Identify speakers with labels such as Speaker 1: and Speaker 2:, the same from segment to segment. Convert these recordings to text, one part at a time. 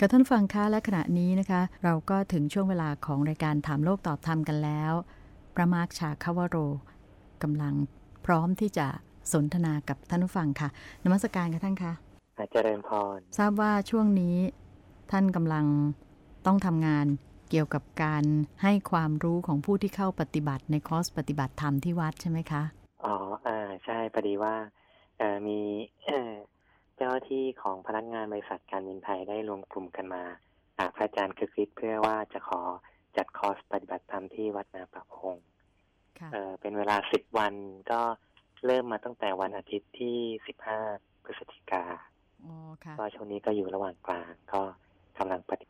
Speaker 1: กับท่านฟังคะและขณะนี้นะคะ เราก็ถึงช่วงเวลาของรายการถามโลกตอบธรรมกันแล้ว พระมาร์ชาคาวโรกำลังพร้อมที่จะสนทนากับท่านผู้ฟังค่ะนมัสการค่ะท่านคะ
Speaker 2: เจริญพร
Speaker 1: ทราบว่าช่วงนี้ท่านกำลังต้องทำงานเกี่ยวกับการให้ความรู้ของผู้ที่เข้าปฏิบัติในคอร์สปฏิบัติธรรมที่วัดใช่ไหมคะ
Speaker 2: อ๋ออ่าใช่พอดีว่าเอ่อมี เจ้าที่ของพนักงานบริษัทการบินไทยได้รวมกลุ่มกันมาหาพระอาจารย์คือคิดเพื่อว่าจะขอจัดคอร์สปฏิบัติธรรมที่วัดนาประพงเออเป็นเวลาสิบวันก็เริ่มมาตั้งแต่วันอาทิตย์ที่สิบห้าพฤศจิกาก็ช่วงนี้ก็อยู่ระหว่างกลาง ก็กำลังปฏิ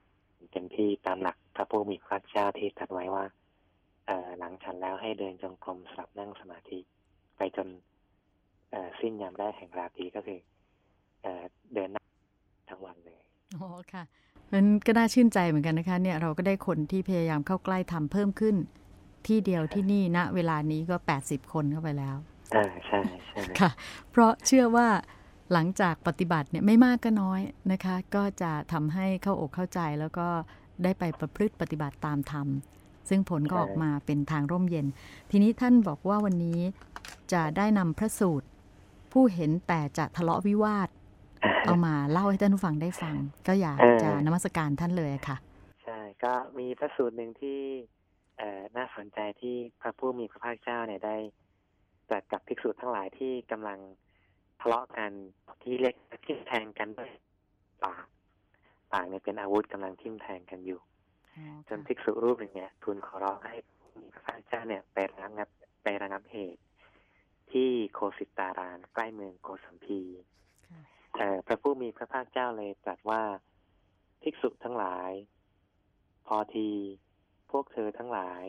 Speaker 2: เต็มที่ตามหลักพระผู้มีพระเจ้าที่ตรัสไว้ว่าเออหลังฉันแล้วให้เดินจงกรมสลับนั่งสมาธิ ไปจนสิ้นยามได้แห่งราตรีก็คือ เดินทั้งวันเลย
Speaker 1: อ๋อค่ะมันก็น่าชื่นใจเหมือนกันนะคะเนี่ยเราก็ได้คนที่พยายามเข้าใกล้ทำเพิ่มขึ้น ที่เดียวที่นี่ณเวลานี้ก็แปดสิบคนเข้าไปแล้ว
Speaker 2: อ่าใช่ใช่
Speaker 1: ค่ะ เพราะเชื่อว่าหลังจากปฏิบัติเนี่ยไม่มากก็น้อยนะคะ ก็จะทำให้เข้าอกเข้าใจแล้วก็ได้ไปประพฤติปฏิบัติตามธรรมซึ่งผลก็ออกมาเป็นทางร่มเย็น ทีนี้ท่านบอกว่าวันนี้จะได้นำพระสูตร ผู้เห็นแต่จะทะเลาะวิวาท เอามาเล่าให้ท่านผู้ฟังได้ฟัง ก็อยากจะนมัสการท่านเลยค่ะ
Speaker 2: ใช่ ก็มีพระสูตรหนึ่งที่น่าสนใจที่พระผู้มีพระภาคเจ้าเนี่ยได้ตรัสกับภิกษุทั้งหลายที่กำลังทะเลาะกันที่เล็กทิ่มแทงกันด้วยปากปากเนี่ยเป็นอาวุธกำลังทิ่มแทงกันอยู่จนภิกษุรูปหนึ่งเนี่ยทูลขอร้องให้พระพุทธเจ้าเนี่ยไประงับไประงับเหตุ ที่โคสิตารานใกล้เมืองโกสัมพีแต่ พระผู้มีพระภาคเจ้าเลยตรัสว่า ภิกษุทั้งหลาย พอที พวกเธอทั้งหลาย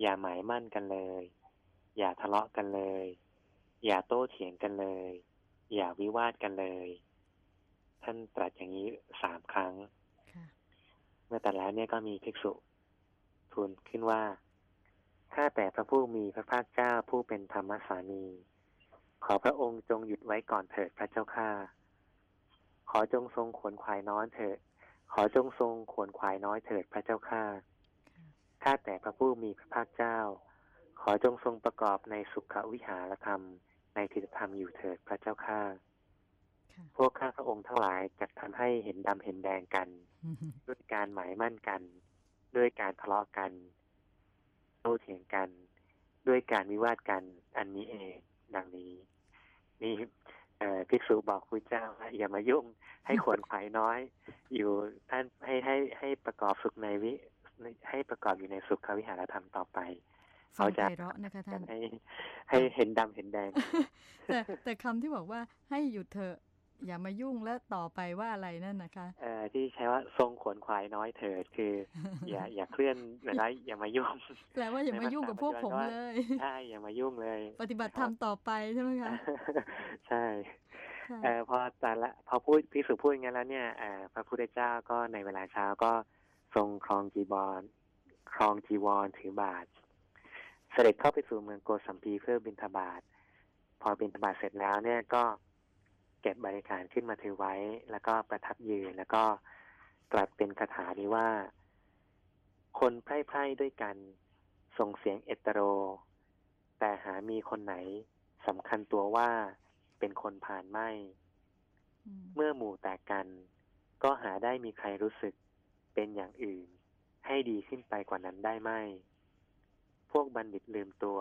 Speaker 2: อย่าหมายมั่นกันเลย อย่าทะเลาะกันเลย อย่าโต้เถียงกันเลย อย่าวิวาทกันเลย ท่านตรัสอย่างนี้สามครั้งเมื่อแต่แล้วเนี่ยก็มีภิกษุทูลขึ้นว่าข้าแต่พระผู้มีพระภาคเจ้าผู้เป็นธรรมสามีขอพระองค์จงหยุดไว้ก่อนเถิดพระเจ้าข้า ขอจงทรงขวนขวายน้อยเถิด ขอจงทรงขวนขวายน้อยเถิดพระเจ้าข้าข้าแต่พระผู้มีพระภาคเจ้า ขอจงทรงประกอบในสุขวิหารธรรม ในทิฏฐธรรมอยู่เถิดพระเจ้าข้าพวกข้าพระองค์ทั้งหลายจะทำให้เห็นดำเห็นแดงกัน ด้วยการหมายมั่นกัน ด้วยการทะเลาะกันโต้เถียงกัน ด้วยการวิวาทกัน อันนี้เองดังนี้ นี่ ภิกษุบอกคุยเจ้าว่าอย่ามายุ่ง ให้ขวนขวายน้อย อยู่ท่านให้ให้ให้ประกอบสุขในวิให้ประกอบอยู่ในสุขวิหารธรรมต่อไป
Speaker 1: เขาจะนะคะท่าน
Speaker 2: ให้ให้เห็นดำเห็นแดง
Speaker 1: แต่แต่คำที่บอกว่าให้หยุดเถอะ อย่ามายุ่งแล้วต่อไปว่าอะไรนั่นนะคะ
Speaker 2: เอ่อที่ใช้ว่าทรงขนควายน้อยเถิดคือ อย่าอย่าเคลื่อนอะไรอย่ามายุ่ง
Speaker 1: แปลว่าอย่ามายุ่งกับพวกผมเลย
Speaker 2: ใช่อย่ามายุ่งเลย
Speaker 1: ปฏิบัติธรรมต่อไปใช่ไหมคะ
Speaker 2: ใช่เอ่อพอแต่ละพอพูดพิสุพูดงั้นแล้วเนี่ยเอ่อพระพุทธเจ้าก็ในเวลาเช้าก็ทรงครองจีบอลครองจีวรถือบาท เสด็จเข้าไปสู่เมืองโกสัมพีเพื่อบินทบาทพอบินทบาทเสร็จแล้วเนี่ยก็ เก็บบริการขึ้นมาถือไว้ แล้วก็ประทับยืนแล้วก็ตรัสเป็นคาถานี้ว่า คนไพร่ไพร่ด้วยกัน ส่งเสียงเอตโร แต่หามีคนไหนสำคัญตัวว่าเป็นคนผ่านไม่ เมื่อหมู่แตกกัน ก็หาได้มีใครรู้สึกเป็นอย่างอื่น ให้ดีขึ้นไปกว่านั้นได้ไหม พวกบัณฑิตลืมตัว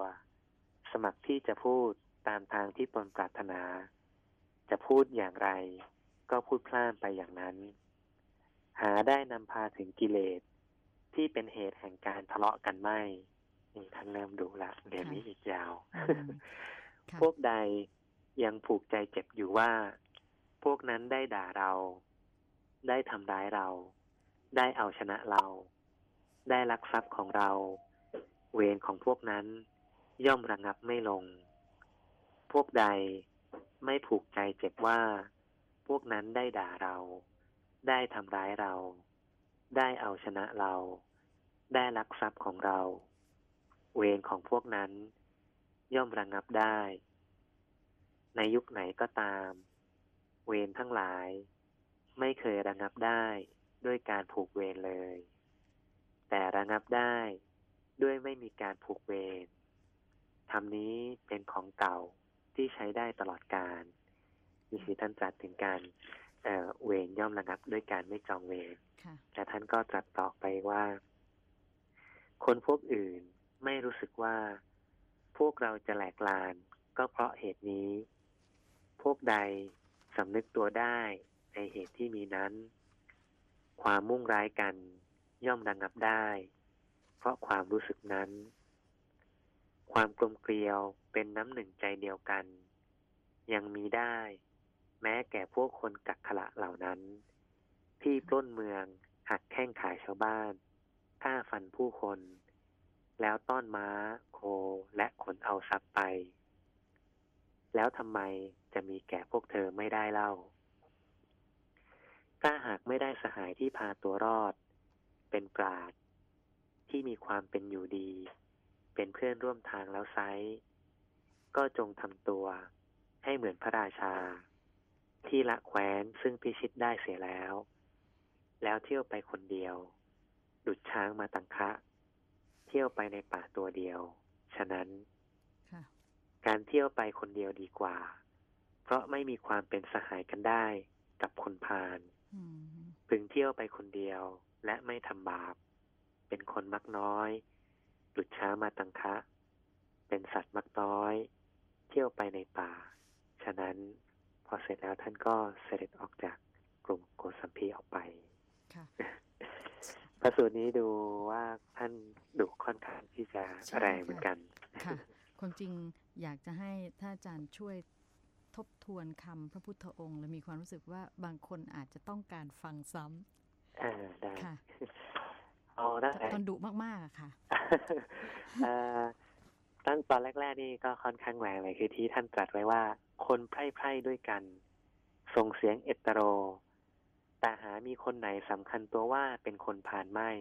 Speaker 2: สมัครที่จะพูดตามทางที่ตนปรารถนา จะพูดอย่างไร ก็พูดพล่านไปอย่างนั้น หาได้นำพาถึงกิเลสที่เป็นเหตุแห่งการทะเลาะกันไม่ท่านเริ่มดูละเดี๋ยวนี้อีกยาว พวกใดยังผูกใจเจ็บอยู่ว่า พวกนั้นได้ด่าเรา ได้ทำร้ายเรา ได้เอาชนะเรา ได้ลักทรัพย์ของเรา เวรของพวกนั้นย่อมระงับไม่ลง พวกใด ไม่ผูกใจเจ็บว่า พวกนั้นได้ด่าเรา ได้ทำร้ายเรา ได้เอาชนะเรา ได้ลักทรัพย์ของเรา เวรของพวกนั้น ย่อมระงับได้ ในยุคไหนก็ตาม เวรทั้งหลาย ไม่เคยระงับได้ด้วยการผูกเวรเลย แต่ระงับได้ด้วยไม่มีการผูกเวรทำนี้เป็นของเก่า ที่ใช้ได้ตลอดกาลนี่คือท่านตรัสถึงการเเวรย่อมระงับด้วยการไม่จองเวรและท่านก็ตรัสต่อไปว่า คนพวกอื่นไม่รู้สึกว่า พวกเราจะแหลกลาน ก็เพราะเหตุนี้ พวกใดสำนึกตัวได้ในเหตุที่มีนั้น ความมุ่งร้ายกันย่อมระงับได้ เพราะความรู้สึกนั้น ความกลมเกลียวเป็นน้ำหนึ่งใจเดียวกัน ยังมีได้ แม้แก่พวกคนกักขละเหล่านั้น ที่ปล้นเมืองหักแข้งขายชาวบ้านฆ่าฟันผู้คน แล้วต้อนม้า โคและขนเอาทรัพย์ไป แล้วทำไมจะมีแก่พวกเธอไม่ได้เล่า ถ้าหากไม่ได้สหายที่พาตัวรอด เป็นปราดที่มีความเป็นอยู่ดี เป็นเพื่อนร่วมทางแล้วไซก็จงทำตัว ให้เหมือนพระราชา ที่ละแคว้นซึ่งพิชิตได้เสียแล้ว แล้วเที่ยวไปคนเดียว ดุดช้างมาตังคะ เที่ยวไปในป่าตัวเดียว ฉะนั้นการเที่ยวไปคนเดียวดีกว่า เพราะไม่มีความเป็นสหายกันได้กับคนพาลพึงเที่ยวไปคนเดียวและไม่ทำบาป เป็นคนมักน้อย ดุดช้ามาตังคะ เป็นสัตว์มักน้อย เที่ยวไปในป่า ฉะนั้นพอเสร็จแล้วท่านก็เสด็จออกจากกลุ่มโกสัมพีออกไปพระสูตรนี้ดูว่าท่านดุค่อนข้างที่จะแรงเหมือนกัน
Speaker 1: ค่ะความจริงอยากจะให้ท่านอาจารย์ช่วยทบทวนคำพระพุทธองค์ และมีความรู้สึกว่าบางคนอาจจะต้องการฟังซ้ำ
Speaker 2: อ่าได้
Speaker 1: ค่ะ
Speaker 2: เอาได้
Speaker 1: ตอนดุมากๆอะค่ะ
Speaker 2: ตั้งตอนแรก ๆ นี่ก็ค่อนข้างแหวงเลยคือที่ท่านตรัสไว้ว่า คนไพร่ไพร่ด้วยกัน ส่งเสียงเอตโร แต่หามีคนไหนสำคัญตัวว่าเป็นคนผ่านไม่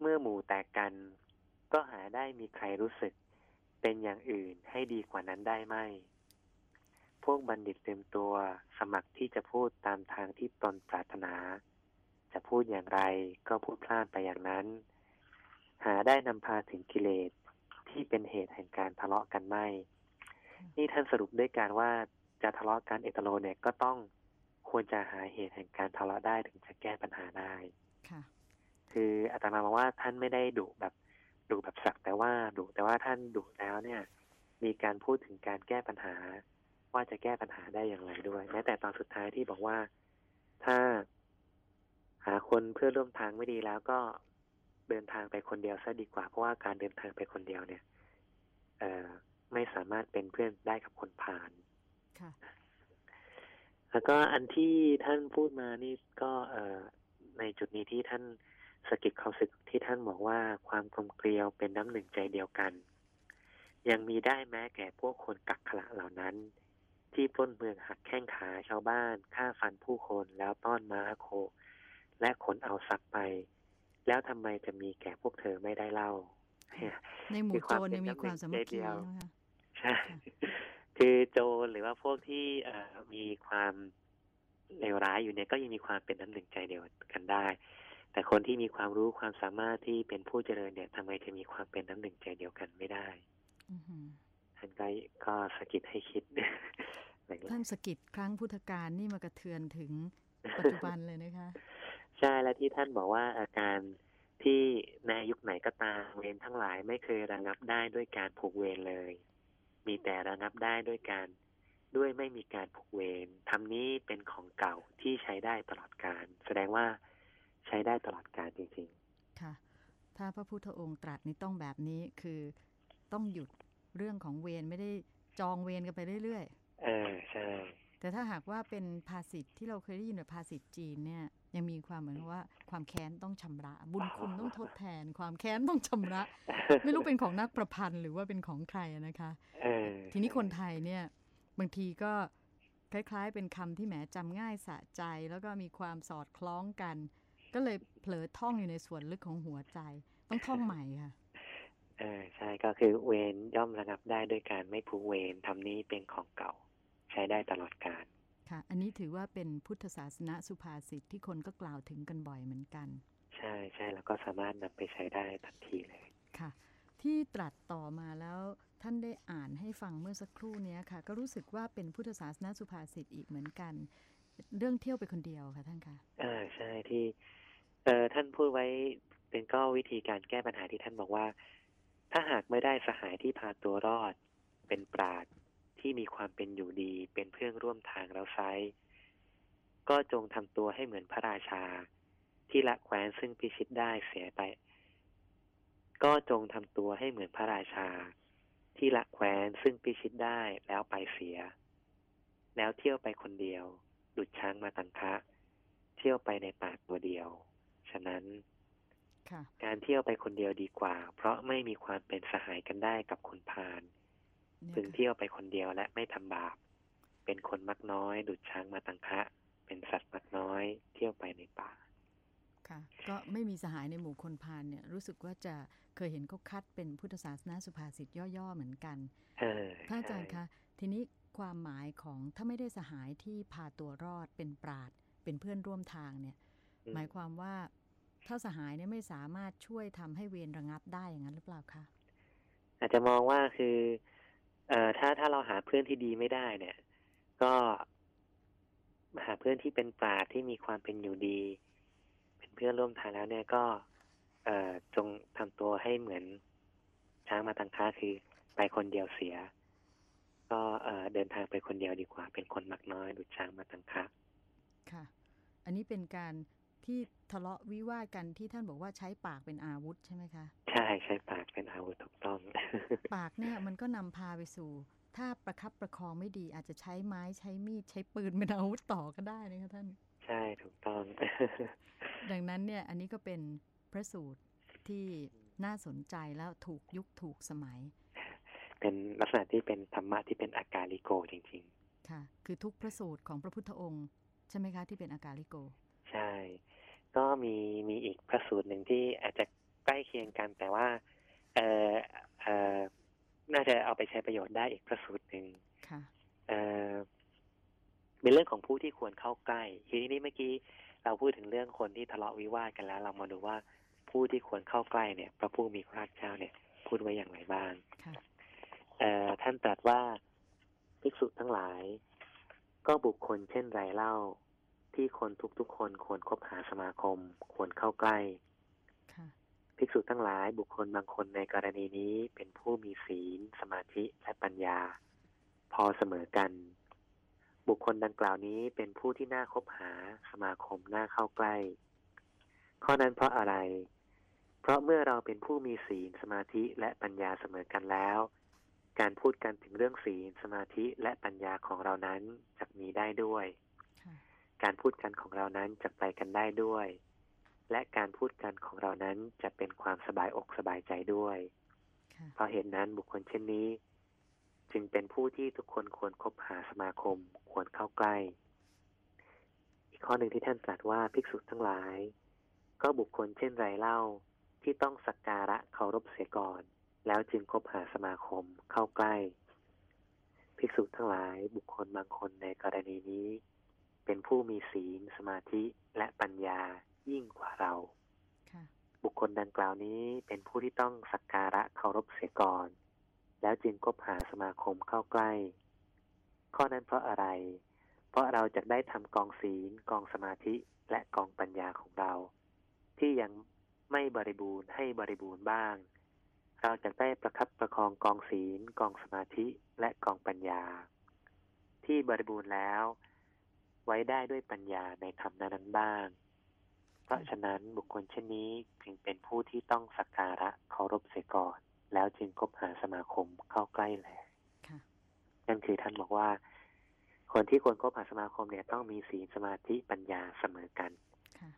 Speaker 2: เมื่อหมู่แตกกัน ก็หาได้มีใครรู้สึก เป็นอย่างอื่นให้ดีกว่านั้นได้ไหมพวกบัณฑิตเต็มตัวสมัครที่จะพูดตามทางที่ตนปรารถนา จะพูดอย่างไร ก็พูดพลาดไปอย่างนั้น หาได้นำพาถึงกิเลสที่เป็นเหตุแห่งการทะเลาะกันไม่ นี่ท่านสรุปด้วยการว่าจะทะเลาะกันเอตโลเนี่ยก็ต้องควรจะหาเหตุแห่งการทะเลาะได้ถึงจะแก้ปัญหาได้
Speaker 1: ค่ะ
Speaker 2: คืออาตมาบอกว่าท่านไม่ได้ดุแบบดุแบบสักแต่ว่าดุแต่ว่าท่านดุแล้วเนี่ย มีการพูดถึงการแก้ปัญหา ว่าจะแก้ปัญหาได้อย่างไรด้วยแม้แต่ตอนสุดท้ายที่บอกว่า ถ้า หาคนเพื่อร่วมทางไม่ดีแล้วก็เดินทางไปคนเดียวซะดีกว่า เพราะว่าการเดินทางไปคนเดียวเนี่ย เออไม่สามารถเป็นเพื่อนได้กับคนผ่าน
Speaker 1: ค่ะ
Speaker 2: แล้วก็อันที่ท่านพูดมานี่ก็เออในจุดนี้ที่ท่านสกิดเขาสึกที่ท่านบอกว่าความกลมเกลียวเป็นน้ำหนึ่งใจเดียวกัน ยังมีได้แม้แก่พวกคนกักขละเหล่านั้น ที่ปล้นเมืองหักแข้งขาชาวบ้านฆ่าฟันผู้คนแล้วต้อนม้าโค และขนเอาทรัพย์ไป แล้วทำไมจะมีแก่พวกเธอไม่ได้เล่า
Speaker 1: ในหมู่โจรมีความสมัคคี
Speaker 2: ใช่คือโจรหรือว่าพวกที่มีความเลวร้ายอยู่เนี่ยก็ยังมีความเป็นน้ำหนึ่งใจเดียวกันได้ แต่คนที่มีความรู้ความสามารถที่เป็นผู้เจริญเนี่ยทำไมจะมีความเป็นน้ำหนึ่งใจเดียวกันไม่ได้ท่านก็ก็สกิดให้คิด
Speaker 1: ท่านสกิดครั้งพุทธกาลนี่มากระเทือนถึงปัจจุบันเลยนะคะ
Speaker 2: ใช่และที่ท่านบอกว่าอาการที่ในยุคไหนก็ตามเวรทั้งหลายไม่เคยระงับได้ด้วยการผูกเวรเลย มีแต่ระงับได้ด้วยการด้วยไม่มีการผูกเวรทำนี้เป็นของเก่าที่ใช้ได้ตลอดการ แสดงว่าใช้ได้ตลอดการจริง
Speaker 1: ๆ ค่ะ ถ้าพระพุทธองค์ตรัสนี้ต้องแบบนี้คือต้องหยุดเรื่องของเวรไม่ได้จองเวรกันไปเรื่อย
Speaker 2: ๆ เออใช่
Speaker 1: แต่ถ้าหากว่าเป็นภาษิตที่เราเคยได้ยินแบบภาษิตจีนเนี่ยยังมีความเหมือนว่าความแค้นต้องชำระ บุญคุณต้องทดแทน ความแค้นต้องชำระ ไม่รู้เป็นของนักประพันธ์หรือว่าเป็นของใครนะคะทีนี้คนไทยเนี่ยบางทีก็คล้ายๆ เป็นคำที่แหมจำง่ายสะใจ แล้วก็มีความสอดคล้องกัน ก็เลยเผลอท่องอยู่ในส่วนลึกของหัวใจ ต้องท่องใหม่ค่ะ
Speaker 2: เออใช่ก็คือเวรย่อมระงับได้ด้วยการไม่ผูกเวรทำนี้เป็นของเก่าใช้ได้ตลอดกาล
Speaker 1: ค่ะ อันนี้ถือว่าเป็นพุทธศาสนาสุภาษิตที่คนก็กล่าวถึงกันบ่อยเหมือนกัน
Speaker 2: ใช่ใช่แล้วก็สามารถนำไปใช้ได้ทันทีเลย
Speaker 1: ค่ะ ที่ตรัสต่อมาแล้วท่านได้อ่านให้ฟังเมื่อสักครู่นี้ค่ะ ก็รู้สึกว่าเป็นพุทธศาสนาสุภาษิตอีกเหมือนกัน เรื่องเที่ยวไปคนเดียวค่ะท่านคะ
Speaker 2: อ่าใช่ที่เออท่านพูดไว้เป็นก็วิธีการแก้ปัญหาที่ท่านบอกว่า ถ้าหากไม่ได้สหายที่พาตัวรอด เป็นปราด ที่มีความเป็นอยู่ดีเป็นเพื่อนร่วมทางเราไซก็จงทำตัวให้เหมือนพระราชา ที่ละแคว้นซึ่งพิชิตได้เสียไป ก็จงทำตัวให้เหมือนพระราชา ที่ละแคว้นซึ่งพิชิตได้แล้วไปเสีย แล้วเที่ยวไปคนเดียว ดุดช้างมาตังคะเที่ยวไปในป่าตัวเดียว ฉะนั้น
Speaker 1: ค่ะ
Speaker 2: การเที่ยวไปคนเดียวดีกว่า เพราะไม่มีความเป็นสหายกันได้กับคนพาล
Speaker 1: เนี่ย
Speaker 2: พึง
Speaker 1: ค่ะ
Speaker 2: เที่ยวไปคนเดียวและไม่ทำบาป เป็นคนมักน้อย ดุจช้างมาตังคะ เป็นสัตว์มักน้อย เที่ยวไปในป่า
Speaker 1: ค่ะ ก็ไม่มีสหายในหมู่คนพาลเนี่ย รู้สึกว่าจะเคยเห็นเขาคัดเป็นพุทธศาสนาสุภาษิตย่อๆเหมือนกัน
Speaker 2: เออ
Speaker 1: พระอาจารย์
Speaker 2: ใช่
Speaker 1: คะทีนี้ความหมายของถ้าไม่ได้สหายที่พาตัวรอดเป็นปราดเป็นเพื่อนร่วมทางเนี่ย
Speaker 2: อื
Speaker 1: หมายความว่าถ้าสหายเนี่ยไม่สามารถช่วยทำให้เวรระงับได้อย่างนั้นหรือเปล่าคะ
Speaker 2: อาจจะมองว่าคือ เอ่อถ้าถ้าเราหาเพื่อนที่ดีไม่ได้เนี่ย ก็หาเพื่อนที่เป็นปราดที่มีความเป็นอยู่ดี เป็นเพื่อนร่วมทางแล้วเนี่ยก็ เอ่อจงทำตัวให้เหมือนช้างมาตังค้าคือไปคนเดียวเสีย ก็เอ่อเดินทางไปคนเดียวดีกว่า เป็นคนมักน้อยดุจช้างมาตังค้า
Speaker 1: ค่ะ อันนี้เป็นการ ที่ทะเลาะวิวาทกันที่ท่านบอกว่าใช้ปากเป็นอาวุธใช่ไหมคะ
Speaker 2: ใช่ใช้ปากเป็นอาวุธถูกต้อง
Speaker 1: ปากเนี่ยมันก็นำพาไปสู่ ถ้าประคับประคองไม่ดี อาจจะใช้ไม้ใช้มีดใช้ปืนเป็นอาวุธต่อก็ได้นะคะท่าน
Speaker 2: ใช่ถูกต้อง
Speaker 1: ดังนั้นเนี่ยอันนี้ก็เป็นพระสูตรที่น่าสนใจแล้วถูกยุคถูกสมัย
Speaker 2: เป็นลักษณะที่เป็นธรรมะที่เป็นอากาลิโกจริง
Speaker 1: ค่ะ คือทุกพระสูตรของพระพุทธองค์ ใช่ไหมคะที่เป็นอากาลิโก
Speaker 2: ๆใช่ ก็มีมีอีกพระสูตรหนึ่งที่อาจจะใกล้เคียงกัน แต่ว่า เออเออน่าจะเอาไปใช้ประโยชน์ได้อีกพระสูตรหนึ่ง
Speaker 1: ค่ะ
Speaker 2: เออเป็นเรื่องของผู้ที่ควรเข้าใกล้ ทีนี้เมื่อกี้เราพูดถึงเรื่องคนที่ทะเลาะวิวาทกันแล้ว เรามาดูว่าผู้ที่ควรเข้าใกล้เนี่ย พระผู้มีพระภาคเจ้าเนี่ย พูดไว้อย่างไรบ้าง
Speaker 1: ค่ะ
Speaker 2: เอ่อท่านตรัสว่าภิกษุทั้งหลาย ก็บุคคลเช่นไรเล่า ที่คนทุกๆคนควรคบหาสมาคม ควรเข้าใกล้
Speaker 1: ค่ะ
Speaker 2: ภิกษุทั้งหลายบุคคลบางคนในกรณีนี้เป็นผู้มีศีล สมาธิและปัญญา พอเสมอกัน บุคคลดังกล่าวนี้เป็นผู้ที่น่าคบหาสมาคมน่าเข้าใกล้ ข้อนั้นเพราะอะไร เพราะเมื่อเราเป็นผู้มีศีล สมาธิและปัญญาเสมอกันแล้ว การพูดกันถึงเรื่องศีล สมาธิและปัญญาของเรานั้นจะมีได้ด้วย
Speaker 1: ค่ะ
Speaker 2: การพูดกันของเรานั้นจะไปกันได้ด้วย และการพูดกันของเรานั้นจะเป็นความสบายอกสบายใจด้วย
Speaker 1: ค่ะ
Speaker 2: เพราะเหตุนั้นบุคคลเช่นนี้ จึงเป็นผู้ที่ทุกคนควรคบหาสมาคมควรเข้าใกล้ อีกข้อหนึ่งที่ท่านตรัสว่าภิกษุทั้งหลาย ก็บุคคลเช่นไรเล่าที่ต้องสักการะเคารพเสียก่อน แล้วจึงคบหาสมาคมเข้าใกล้ ภิกษุทั้งหลายบุคคลบางคนในกรณีนี้ เป็นผู้มีศีลสมาธิและปัญญายิ่งกว่าเรา
Speaker 1: ค่ะ
Speaker 2: บุคคลดังกล่าวนี้เป็นผู้ที่ต้องสักการะเคารพเสียก่อน แล้วจึงคบหาสมาคมเข้าใกล้ ข้อนั้นเพราะอะไร เพราะเราจะได้ทำกองศีล กองสมาธิและกองปัญญาของเรา ที่ยังไม่บริบูรณ์ให้บริบูรณ์บ้าง เราจะได้ประคับประคองกองศีล กองสมาธิและกองปัญญา ที่บริบูรณ์แล้ว ไว้ได้ด้วยปัญญาในธรรมนั้นๆบ้าง เพราะฉะนั้นบุคคลเช่นนี้จึงเป็นผู้ที่ต้องสักการะเคารพเสียก่อน แล้วจึงคบหาสมาคมเข้าใกล้แล
Speaker 1: ค่ะ
Speaker 2: นั่นคือท่านบอกว่า คนที่ควรคบหาสมาคมเนี่ยต้องมีศีลสมาธิปัญญาเสมอกัน
Speaker 1: ค่ะ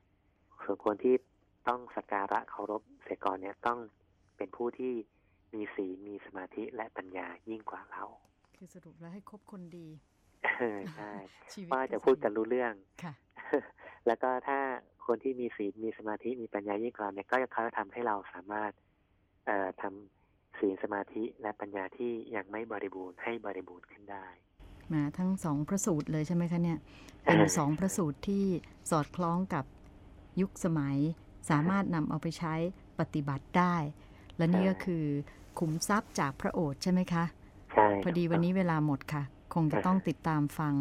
Speaker 2: ส่วนคนที่ต้องสักการะเคารพเสียก่อนเนี่ยต้องเป็นผู้ที่มีศีลมีสมาธิและปัญญายิ่งกว่าเรา
Speaker 1: คือสรุปแล้วให้คบคนดี
Speaker 2: เออ ใช่
Speaker 1: ชีวิต
Speaker 2: ว่าจะพูดกันรู้เรื่อง
Speaker 1: ค่ะ
Speaker 2: แล้วก็ถ้าคนที่มีศีลมีสมาธิมีปัญญายิ่งกว่าเราเนี่ยก็จะเขาจะทำให้เราสามารถ เอ่อทำศีลสมาธิและปัญญาที่ยังไม่บริบูรณ์ให้บริบูรณ์ขึ้นได้
Speaker 1: มาทั้งสองพระสูตรเลยใช่ไหมคะเนี่ยเป็น
Speaker 2: อ่า
Speaker 1: สองพระสูตรที่สอดคล้องกับยุคสมัย สามารถนำเอาไปใช้ปฏิบัติได้ และนี่ก็คือขุมทรัพย์จากพระโอษฐ์ใช่ไหมคะ
Speaker 2: ใช่
Speaker 1: พอดีวันนี้เวลาหมดค่ะ คงจะต้องติดตามฟัง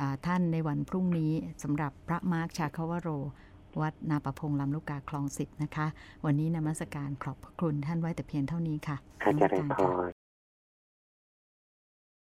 Speaker 1: อ่าท่านในวันพรุ่งนี้สำหรับพระมาร์คชาคาวโร วัดนาประพงลำลูกกาคลองสิบนะคะ วันนี้นมัสการขอบพระคุณท่านไว้แต่เพียงเท่านี้ค่ะ
Speaker 2: ข้าเจริญ
Speaker 1: นมัส
Speaker 2: พ
Speaker 1: การค่ะ
Speaker 2: ร